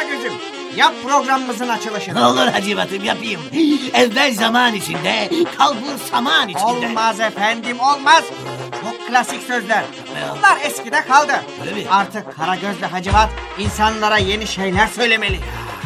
Karagöz'üm. Yap programımızın açılışını. Ne olur Hacivat'ım yapayım. Evvel zaman içinde, kalbur saman içinde. Olmaz efendim olmaz. Çok klasik sözler. Bunlar eskide kaldı. Öyle mi? Artık Karagöz ve Hacivat insanlara yeni şeyler söylemeli.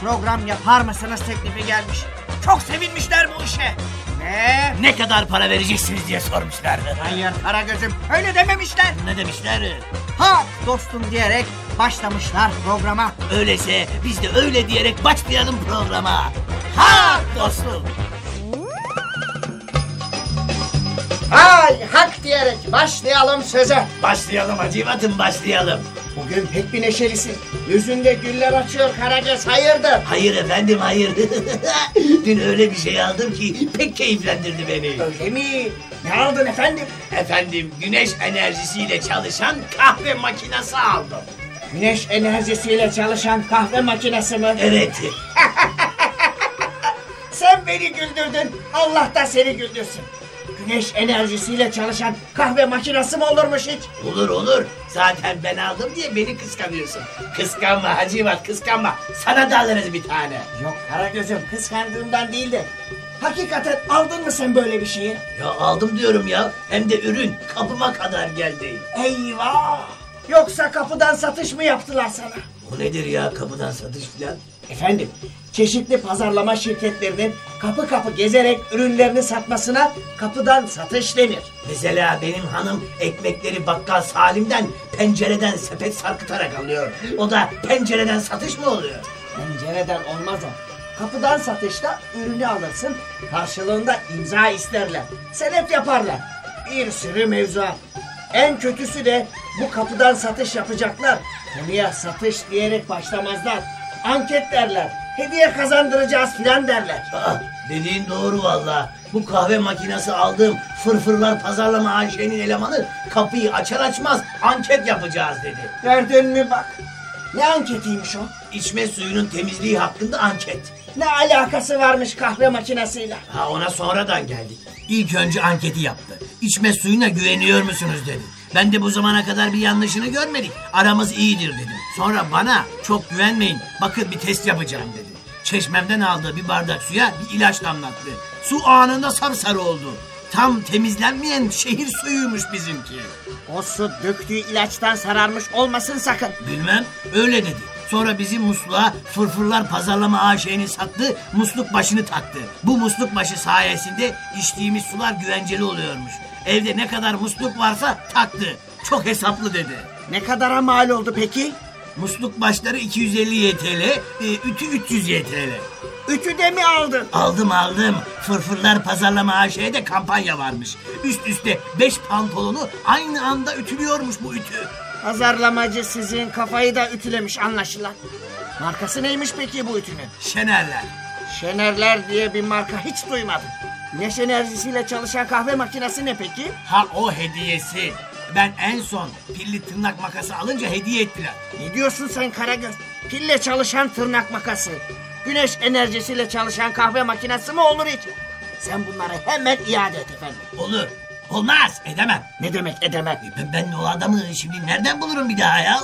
program yapar mısınız teklifi gelmiş. Çok sevinmişler bu işe. Ve Ne kadar para vereceksiniz diye sormuşlardı. hayır Karagöz'üm öyle dememişler. Ne demişler? Ha dostum diyerek başlamışlar programa. Öyleyse biz de öyle diyerek başlayalım programa. Ha dostum. Hay hak diyerek başlayalım söze. Başlayalım Hacivat'ım başlayalım. Bugün pek bir neşelisin. Yüzünde güller açıyor Karagöz hayırdır? Hayır efendim hayır. Dün öyle bir şey aldım ki pek keyiflendirdi beni. Öyle mi? Ne aldın efendim? Efendim güneş enerjisiyle çalışan kahve makinesi aldım. Güneş enerjisiyle çalışan kahve makinesi mi? Evet. Sen beni güldürdün. Allah da seni güldürsün. Güneş enerjisiyle çalışan kahve makinesi mi olurmuş hiç? Olur olur. Zaten ben aldım diye beni kıskanıyorsun. Kıskanma Hacivat kıskanma. Sana da alırız bir tane. Yok Karagöz'üm kıskandığımdan değil de. Hakikaten aldın mı sen böyle bir şeyi? Ya aldım diyorum ya. Hem de ürün kapıma kadar geldi. Eyvah! Yoksa kapıdan satış mı yaptılar sana? O nedir ya kapıdan satış filan? Efendim, çeşitli pazarlama şirketlerinin kapı kapı gezerek ürünlerini satmasına kapıdan satış denir. Mesela benim hanım ekmekleri bakkal Salim'den pencereden sepet sarkıtarak alıyor. O da pencereden satış mı oluyor? Pencereden olmaz o. Kapıdan satışta ürünü alırsın, karşılığında imza isterler. Senet yaparlar. Bir sürü mevzuat. En kötüsü de bu kapıdan satış yapacaklar. Konuya satış diyerek başlamazlar. Anket derler. Hediye kazandıracağız filan derler. Aa, dediğin doğru valla. Bu kahve makinesi aldığım fırfırlar pazarlama Ayşe'nin elemanı kapıyı açar açmaz anket yapacağız dedi. Gördün mü bak. Ne anketiymiş o? İçme suyunun temizliği hakkında anket. Ne alakası varmış kahve makinesiyle? Ha ona sonradan geldik. İlk önce anketi yaptı. İçme suyuna güveniyor musunuz dedi. Ben de bu zamana kadar bir yanlışını görmedik. Aramız iyidir dedim. Sonra bana çok güvenmeyin. Bakın bir test yapacağım dedi. Çeşmemden aldığı bir bardak suya bir ilaç damlattı. Su anında sapsarı oldu. Tam temizlenmeyen şehir suyuymuş bizimki. O su döktüğü ilaçtan sararmış olmasın sakın. Bilmem öyle dedi. Sonra bizim musluğa fırfırlar pazarlama AŞ'nin sattı musluk başını taktı. Bu musluk başı sayesinde içtiğimiz sular güvenceli oluyormuş. Evde ne kadar musluk varsa taktı. Çok hesaplı dedi. Ne kadara mal oldu peki? Musluk başları 250 YTL, e, ütü 300 YTL. Ütü de mi aldın? Aldım aldım. Fırfırlar pazarlama AŞ'de kampanya varmış. Üst üste 5 pantolonu aynı anda ütülüyormuş bu ütü. Pazarlamacı sizin kafayı da ütülemiş anlaşılan. Markası neymiş peki bu ütünün? Şenerler. Şenerler diye bir marka hiç duymadım. Güneş enerjisiyle çalışan kahve makinesi ne peki? Ha o hediyesi. Ben en son pilli tırnak makası alınca hediye ettiler. Ne diyorsun sen Karagöz? Pille çalışan tırnak makası. Güneş enerjisiyle çalışan kahve makinesi mi olur hiç? Sen bunları hemen iade et efendim. Olur. Olmaz. Edemem. Ne demek edemem? Ben, ben de o adamı şimdi nereden bulurum bir daha ya?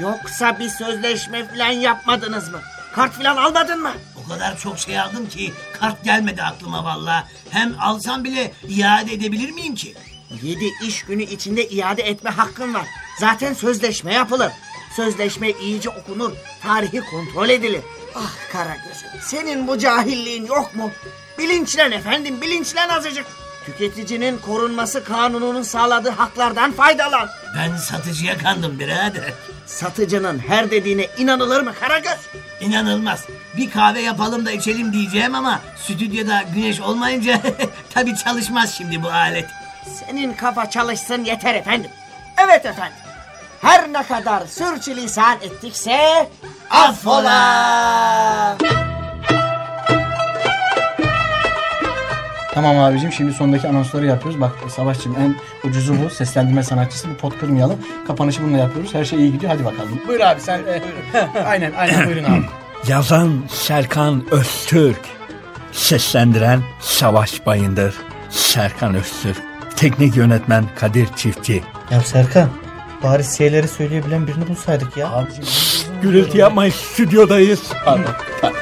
Yoksa bir sözleşme falan yapmadınız mı? Kart falan almadın mı? O kadar çok şey aldım ki kart gelmedi aklıma valla. Hem alsam bile iade edebilir miyim ki? Yedi iş günü içinde iade etme hakkın var. Zaten sözleşme yapılır. Sözleşme iyice okunur, tarihi kontrol edilir. Ah Karagöz'üm, senin bu cahilliğin yok mu? Bilinçlen efendim, bilinçlen azıcık. Tüketicinin korunması kanununun sağladığı haklardan faydalan. Ben satıcıya kandım birader. Satıcının her dediğine inanılır mı Karagöz? İnanılmaz. Bir kahve yapalım da içelim diyeceğim ama stüdyoda güneş olmayınca tabii çalışmaz şimdi bu alet. Senin kafa çalışsın yeter efendim. Evet efendim. Her ne kadar sürçülisan ettikse affola. Tamam abicim şimdi sondaki anonsları yapıyoruz. Bak Savaşçım en ucuzu bu. Seslendirme sanatçısı. Bir pot kırmayalım. Kapanışı bununla yapıyoruz. Her şey iyi gidiyor. Hadi bakalım. Buyur abi sen. e, aynen aynen buyurun abi. Yazan Serkan Öztürk. Seslendiren Savaş Bayındır. Serkan Öztürk. Teknik yönetmen Kadir Çiftçi. Ya Serkan bari şeyleri söyleyebilen birini bulsaydık ya. Gürültü yapmayın stüdyodayız. pardon, pardon.